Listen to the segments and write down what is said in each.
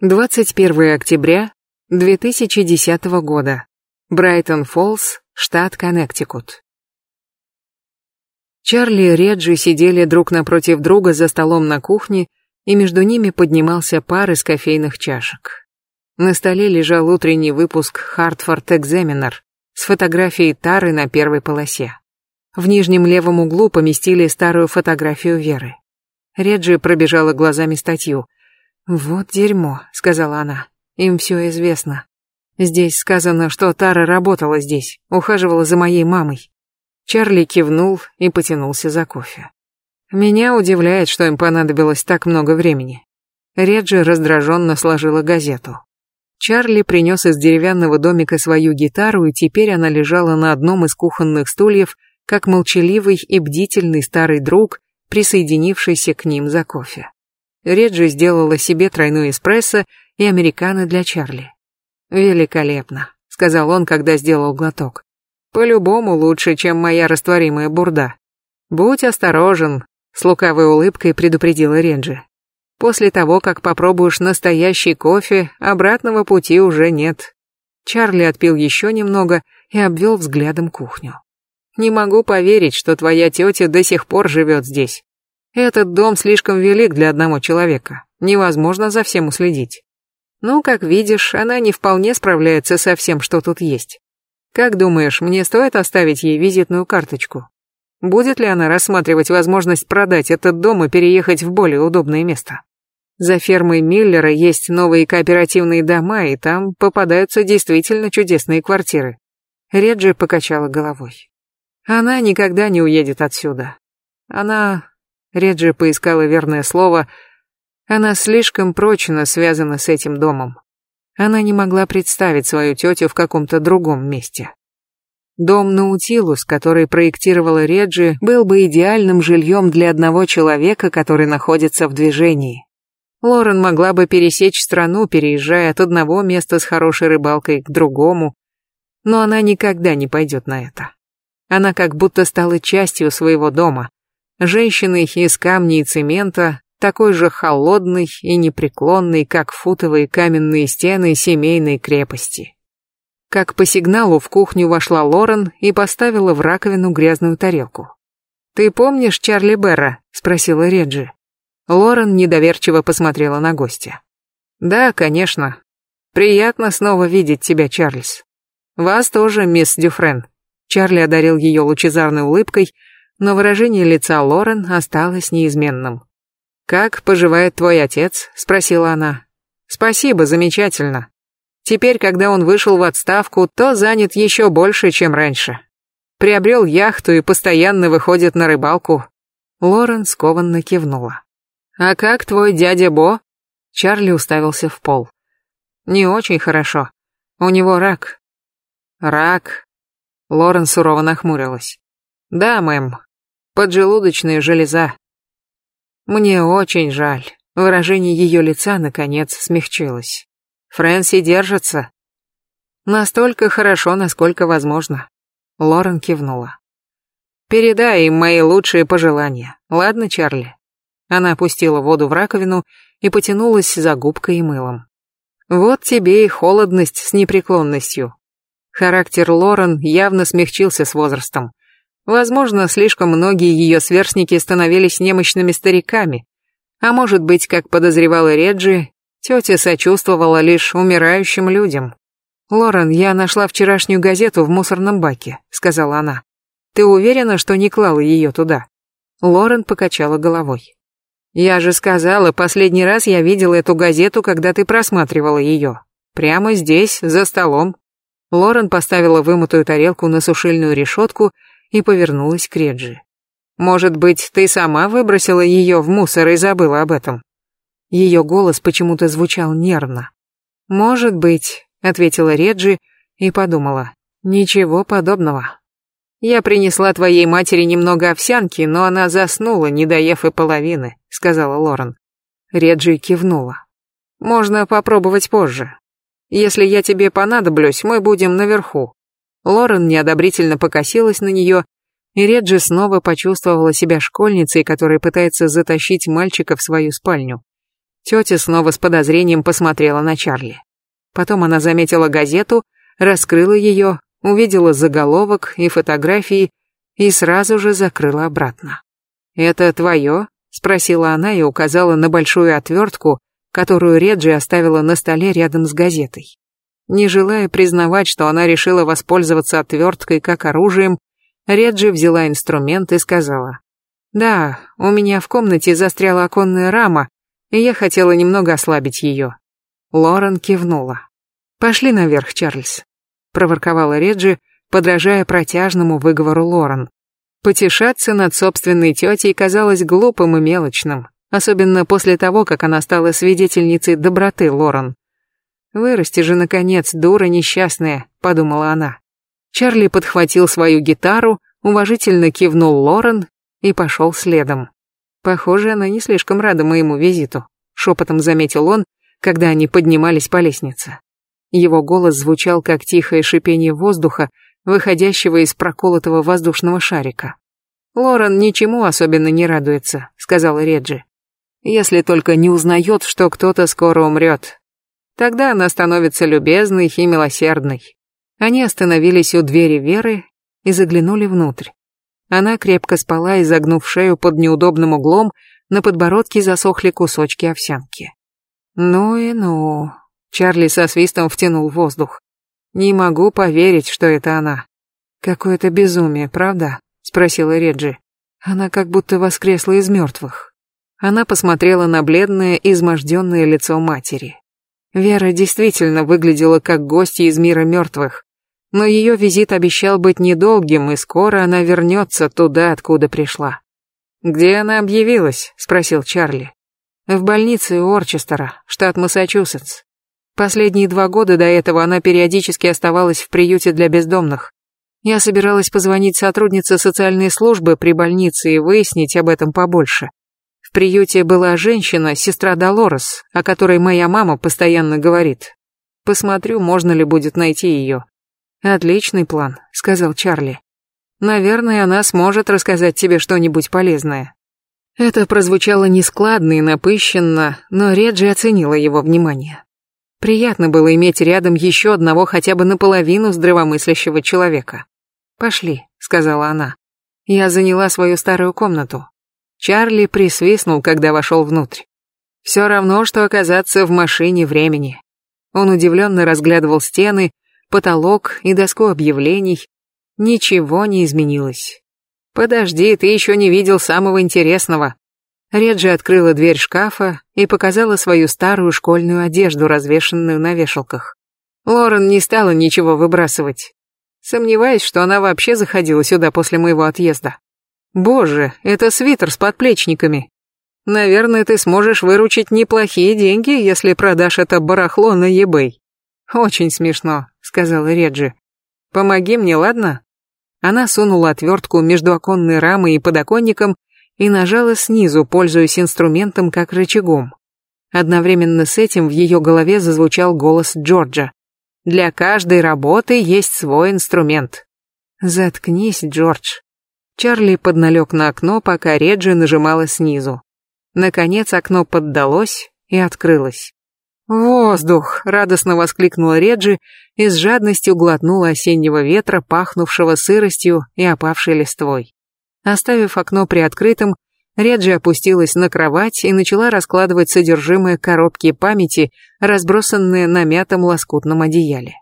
21 октября 2010 года. Брайтон-Фоллс, штат Коннектикут. Чарли и Реджи сидели друг напротив друга за столом на кухне, и между ними поднимался пар из кофейных чашек. На столе лежал утренний выпуск «Хартфорд Экзаменер» с фотографией Тары на первой полосе. В нижнем левом углу поместили старую фотографию Веры. Реджи пробежала глазами статью. «Вот дерьмо», — сказала она. «Им все известно. Здесь сказано, что Тара работала здесь, ухаживала за моей мамой». Чарли кивнул и потянулся за кофе. «Меня удивляет, что им понадобилось так много времени». Реджи раздраженно сложила газету. Чарли принес из деревянного домика свою гитару, и теперь она лежала на одном из кухонных стульев, как молчаливый и бдительный старый друг, присоединившийся к ним за кофе. Реджи сделала себе тройной эспрессо и американо для Чарли. «Великолепно», — сказал он, когда сделал глоток. «По-любому лучше, чем моя растворимая бурда. Будь осторожен», — с лукавой улыбкой предупредила Реджи. «После того, как попробуешь настоящий кофе, обратного пути уже нет». Чарли отпил еще немного и обвел взглядом кухню. Не могу поверить, что твоя тетя до сих пор живет здесь. Этот дом слишком велик для одного человека. Невозможно за всем уследить. Ну, как видишь, она не вполне справляется со всем, что тут есть. Как думаешь, мне стоит оставить ей визитную карточку? Будет ли она рассматривать возможность продать этот дом и переехать в более удобное место? За фермой Миллера есть новые кооперативные дома, и там попадаются действительно чудесные квартиры. Реджи покачала головой. Она никогда не уедет отсюда. Она... Реджи поискала верное слово. Она слишком прочно связана с этим домом. Она не могла представить свою тетю в каком-то другом месте. Дом Наутилус, который проектировала Реджи, был бы идеальным жильем для одного человека, который находится в движении. Лорен могла бы пересечь страну, переезжая от одного места с хорошей рыбалкой к другому, но она никогда не пойдет на это. Она как будто стала частью своего дома. Женщиной из камня и цемента, такой же холодной и непреклонной, как футовые каменные стены семейной крепости. Как по сигналу в кухню вошла Лорен и поставила в раковину грязную тарелку. «Ты помнишь Чарли Берра?» — спросила Реджи. Лорен недоверчиво посмотрела на гостя. «Да, конечно. Приятно снова видеть тебя, Чарльз. Вас тоже, мисс Дюфрен», Чарли одарил ее лучезарной улыбкой, но выражение лица Лорен осталось неизменным. «Как поживает твой отец?» — спросила она. «Спасибо, замечательно. Теперь, когда он вышел в отставку, то занят еще больше, чем раньше. Приобрел яхту и постоянно выходит на рыбалку». Лорен скованно кивнула. «А как твой дядя Бо?» Чарли уставился в пол. «Не очень хорошо. У него рак». «Рак», Лорен сурово нахмурилась. «Да, мэм. Поджелудочная железа». «Мне очень жаль». Выражение ее лица, наконец, смягчилось. «Фрэнси держится?» «Настолько хорошо, насколько возможно». Лорен кивнула. «Передай им мои лучшие пожелания. Ладно, Чарли?» Она опустила воду в раковину и потянулась за губкой и мылом. «Вот тебе и холодность с непреклонностью. Характер Лорен явно смягчился с возрастом. Возможно, слишком многие ее сверстники становились немощными стариками. А может быть, как подозревала Реджи, тетя сочувствовала лишь умирающим людям. «Лорен, я нашла вчерашнюю газету в мусорном баке», — сказала она. «Ты уверена, что не клала ее туда?» Лорен покачала головой. «Я же сказала, последний раз я видела эту газету, когда ты просматривала ее. Прямо здесь, за столом. Лорен поставила вымытую тарелку на сушильную решетку и повернулась к Реджи. «Может быть, ты сама выбросила ее в мусор и забыла об этом?» Ее голос почему-то звучал нервно. «Может быть», — ответила Реджи и подумала. «Ничего подобного. Я принесла твоей матери немного овсянки, но она заснула, не доев и половины», — сказала Лорен. Реджи кивнула. «Можно попробовать позже. Если я тебе понадоблюсь, мы будем наверху». Лорен неодобрительно покосилась на нее, и Реджи снова почувствовала себя школьницей, которая пытается затащить мальчика в свою спальню. Тетя снова с подозрением посмотрела на Чарли. Потом она заметила газету, раскрыла ее, увидела заголовок и фотографии и сразу же закрыла обратно. «Это твое?» — спросила она и указала на большую отвертку, которую Реджи оставила на столе рядом с газетой. Не желая признавать, что она решила воспользоваться отверткой как оружием, Реджи взяла инструмент и сказала. «Да, у меня в комнате застряла оконная рама, и я хотела немного ослабить ее». Лорен кивнула. «Пошли наверх, Чарльз», — проворковала Реджи, подражая протяжному выговору Лорен. Потешаться над собственной тетей казалось глупым и мелочным, особенно после того, как она стала свидетельницей доброты Лорен. «Вырасти же, наконец, дура несчастная», — подумала она. Чарли подхватил свою гитару, уважительно кивнул Лорен и пошел следом. Похоже, она не слишком рада моему визиту, шепотом заметил он, когда они поднимались по лестнице. Его голос звучал как тихое шипение воздуха, выходящего из проколотого воздушного шарика. «Лорен ничему особенно не радуется», — сказала Реджи. «Если только не узнает, что кто-то скоро умрет. Тогда она становится любезной и милосердной». Они остановились у двери Веры и заглянули внутрь. Она крепко спала, изогнув шею под неудобным углом, на подбородке засохли кусочки овсянки. «Ну и ну...» Чарли со свистом втянул воздух. «Не могу поверить, что это она». «Какое-то безумие, правда?» — спросила Реджи. Она как будто воскресла из мертвых. Она посмотрела на бледное, изможденное лицо матери. Вера действительно выглядела как гостья из мира мертвых, но ее визит обещал быть недолгим, и скоро она вернется туда, откуда пришла. «Где она объявилась?» — спросил Чарли. «В больнице Орчестера, штат Массачусетс. Последние два года до этого она периодически оставалась в приюте для бездомных. Я собиралась позвонить сотруднице социальной службы при больнице и выяснить об этом побольше. Приюте была женщина, сестра Долорес, о которой моя мама постоянно говорит. Посмотрю, можно ли будет найти ее. «Отличный план», — сказал Чарли. «Наверное, она сможет рассказать тебе что-нибудь полезное». Это прозвучало нескладно и напыщенно, но Реджи оценила его внимание. Приятно было иметь рядом еще одного хотя бы наполовину здравомыслящего человека. «Пошли», — сказала она. Я заняла свою старую комнату. Чарли присвистнул, когда вошел внутрь. Все равно, что оказаться в машине времени. Он удивленно разглядывал стены, потолок и доску объявлений. Ничего не изменилось. «Подожди, ты еще не видел самого интересного». Реджи открыла дверь шкафа и показала свою старую школьную одежду, развешенную на вешалках. Лорен не стала ничего выбрасывать. Сомневаюсь, что она вообще заходила сюда после моего отъезда. Боже, это свитер с подплечниками. Наверное, ты сможешь выручить неплохие деньги, если продашь это барахло на eBay. Очень смешно, сказала Реджи. Помоги мне, ладно? Она сунула отвертку между оконной рамой и подоконником и нажала снизу, пользуясь инструментом как рычагом. Одновременно с этим в ее голове зазвучал голос Джорджа. «Для каждой работы есть свой инструмент». «Заткнись, Джордж». Чарли подналег на окно, пока Реджи нажимала снизу. Наконец окно поддалось и открылось. «Воздух!» — радостно воскликнула Реджи и с жадностью глотнула осеннего ветра, пахнувшего сыростью и опавшей листвой. Оставив окно приоткрытым, Реджи опустилась на кровать и начала раскладывать содержимое коробки памяти, разбросанные на мятом лоскутном одеяле.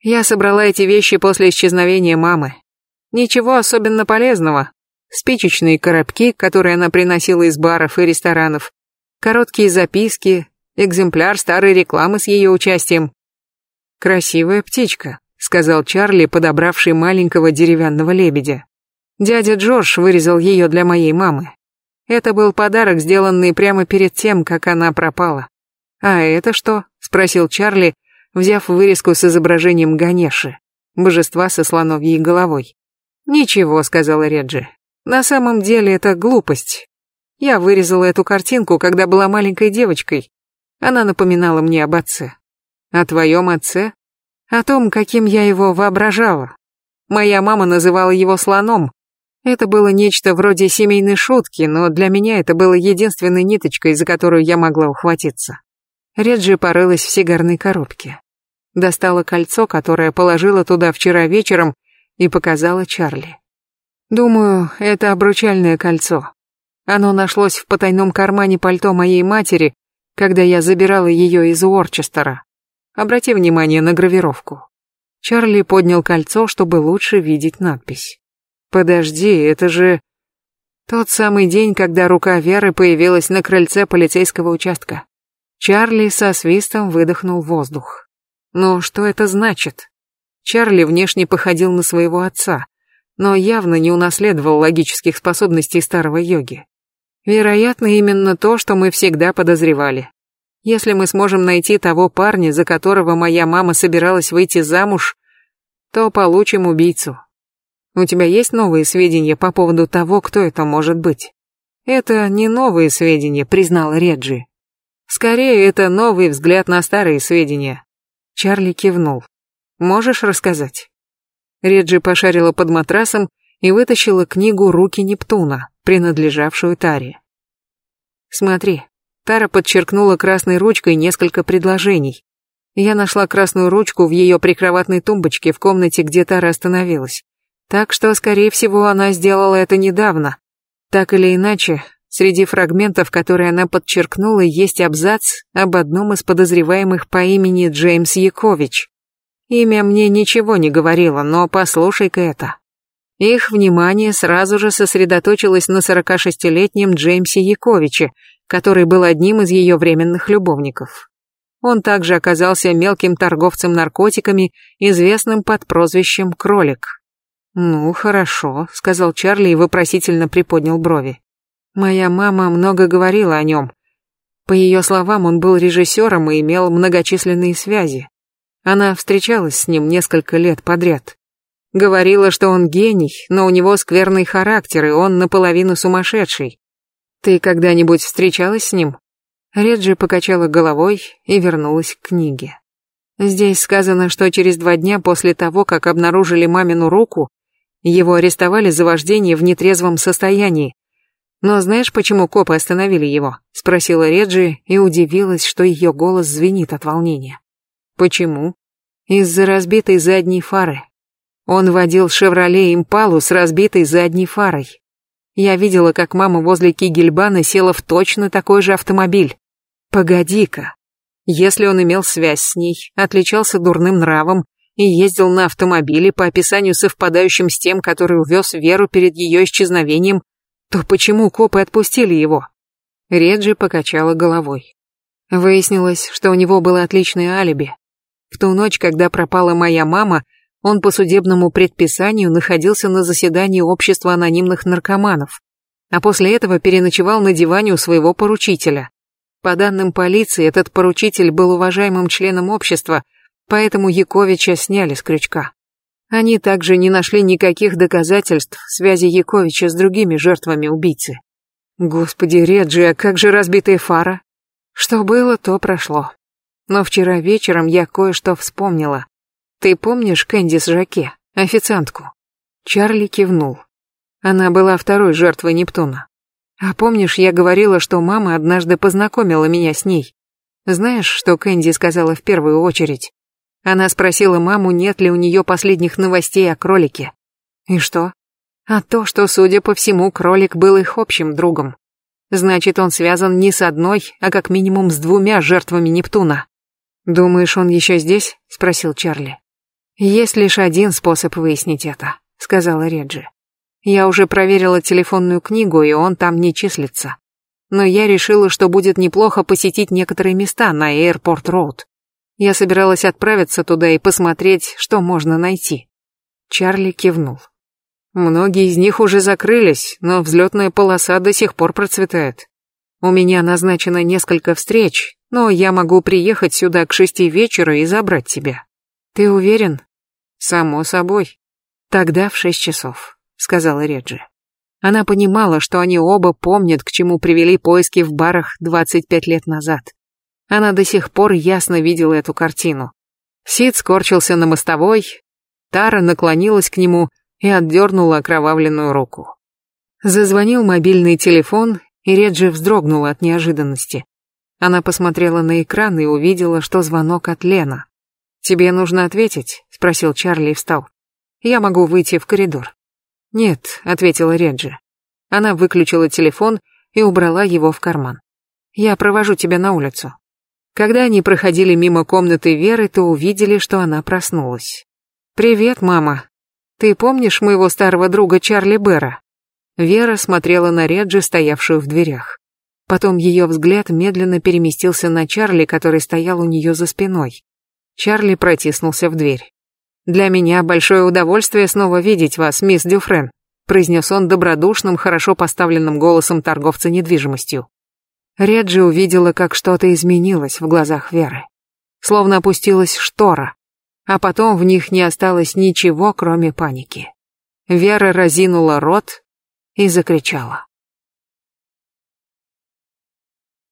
«Я собрала эти вещи после исчезновения мамы. Ничего особенно полезного. Спичечные коробки, которые она приносила из баров и ресторанов, короткие записки, экземпляр старой рекламы с ее участием. «Красивая птичка», — сказал Чарли, подобравший маленького деревянного лебедя. Дядя Джордж вырезал ее для моей мамы. Это был подарок, сделанный прямо перед тем, как она пропала. «А это что?» — спросил Чарли, взяв вырезку с изображением Ганеши, божества со слоновьей головой. «Ничего», — сказала Реджи. «На самом деле это глупость. Я вырезала эту картинку, когда была маленькой девочкой. Она напоминала мне об отце. О твоем отце? О том, каким я его воображала. Моя мама называла его слоном, Это было нечто вроде семейной шутки, но для меня это было единственной ниточкой, за которую я могла ухватиться. Реджи порылась в сигарной коробке. Достала кольцо, которое положила туда вчера вечером, и показала Чарли. Думаю, это обручальное кольцо. Оно нашлось в потайном кармане пальто моей матери, когда я забирала ее из Уорчестера. Обрати внимание на гравировку. Чарли поднял кольцо, чтобы лучше видеть надпись. Подожди, это же... Тот самый день, когда рука Веры появилась на крыльце полицейского участка. Чарли со свистом выдохнул воздух. Но что это значит? Чарли внешне походил на своего отца, но явно не унаследовал логических способностей старого йоги. Вероятно, именно то, что мы всегда подозревали. Если мы сможем найти того парня, за которого моя мама собиралась выйти замуж, то получим убийцу. У тебя есть новые сведения по поводу того, кто это может быть? Это не новые сведения, признал Реджи. Скорее, это новый взгляд на старые сведения. Чарли кивнул. Можешь рассказать? Реджи пошарила под матрасом и вытащила книгу «Руки Нептуна», принадлежавшую Таре. Смотри, Тара подчеркнула красной ручкой несколько предложений. Я нашла красную ручку в ее прикроватной тумбочке в комнате, где Тара остановилась. Так что, скорее всего, она сделала это недавно. Так или иначе, среди фрагментов, которые она подчеркнула, есть абзац об одном из подозреваемых по имени Джеймс Якович. Имя мне ничего не говорило, но послушай-ка это. Их внимание сразу же сосредоточилось на 46-летнем Джеймсе Яковиче, который был одним из ее временных любовников. Он также оказался мелким торговцем наркотиками, известным под прозвищем «Кролик». «Ну, хорошо», — сказал Чарли и вопросительно приподнял брови. «Моя мама много говорила о нем. По ее словам, он был режиссером и имел многочисленные связи. Она встречалась с ним несколько лет подряд. Говорила, что он гений, но у него скверный характер, и он наполовину сумасшедший. Ты когда-нибудь встречалась с ним?» Реджи покачала головой и вернулась к книге. Здесь сказано, что через два дня после того, как обнаружили мамину руку, его арестовали за вождение в нетрезвом состоянии. Но знаешь, почему копы остановили его? Спросила Реджи и удивилась, что ее голос звенит от волнения. Почему? Из-за разбитой задней фары. Он водил «Шевроле Импалу» с разбитой задней фарой. Я видела, как мама возле Кигельбана села в точно такой же автомобиль. Погоди-ка. Если он имел связь с ней, отличался дурным нравом, и ездил на автомобиле по описанию совпадающим с тем, который увез Веру перед ее исчезновением, то почему копы отпустили его? Реджи покачала головой. Выяснилось, что у него было отличное алиби. В ту ночь, когда пропала моя мама, он по судебному предписанию находился на заседании общества анонимных наркоманов, а после этого переночевал на диване у своего поручителя. По данным полиции, этот поручитель был уважаемым членом общества, поэтому Яковича сняли с крючка. Они также не нашли никаких доказательств связи Яковича с другими жертвами убийцы. Господи, Реджи, а как же разбитая фара? Что было, то прошло. Но вчера вечером я кое-что вспомнила. Ты помнишь Кэндис Жаке, официантку? Чарли кивнул. Она была второй жертвой Нептуна. А помнишь, я говорила, что мама однажды познакомила меня с ней? Знаешь, что Кэнди сказала в первую очередь? Она спросила маму, нет ли у нее последних новостей о кролике. И что? А то, что, судя по всему, кролик был их общим другом. Значит, он связан не с одной, а как минимум с двумя жертвами Нептуна. «Думаешь, он еще здесь?» — спросил Чарли. «Есть лишь один способ выяснить это», — сказала Реджи. «Я уже проверила телефонную книгу, и он там не числится. Но я решила, что будет неплохо посетить некоторые места на Эйрпорт-Роуд. Я собиралась отправиться туда и посмотреть, что можно найти. Чарли кивнул. Многие из них уже закрылись, но взлетная полоса до сих пор процветает. У меня назначено несколько встреч, но я могу приехать сюда к шести вечера и забрать тебя. Ты уверен? Само собой. Тогда в шесть часов, сказала Реджи. Она понимала, что они оба помнят, к чему привели поиски в барах 25 лет назад. Она до сих пор ясно видела эту картину. Сид скорчился на мостовой, Тара наклонилась к нему и отдернула окровавленную руку. Зазвонил мобильный телефон, и Реджи вздрогнула от неожиданности. Она посмотрела на экран и увидела, что звонок от Лена. «Тебе нужно ответить?» — спросил Чарли и встал. «Я могу выйти в коридор». «Нет», — ответила Реджи. Она выключила телефон и убрала его в карман. «Я провожу тебя на улицу». Когда они проходили мимо комнаты Веры, то увидели, что она проснулась. «Привет, мама. Ты помнишь моего старого друга Чарли Бера?» Вера смотрела на Реджи, стоявшую в дверях. Потом ее взгляд медленно переместился на Чарли, который стоял у нее за спиной. Чарли протиснулся в дверь. «Для меня большое удовольствие снова видеть вас, мисс Дюфрен», произнес он добродушным, хорошо поставленным голосом торговца недвижимостью. Реджи увидела, как что-то изменилось в глазах Веры. Словно опустилась штора, а потом в них не осталось ничего, кроме паники. Вера разинула рот, и закричала.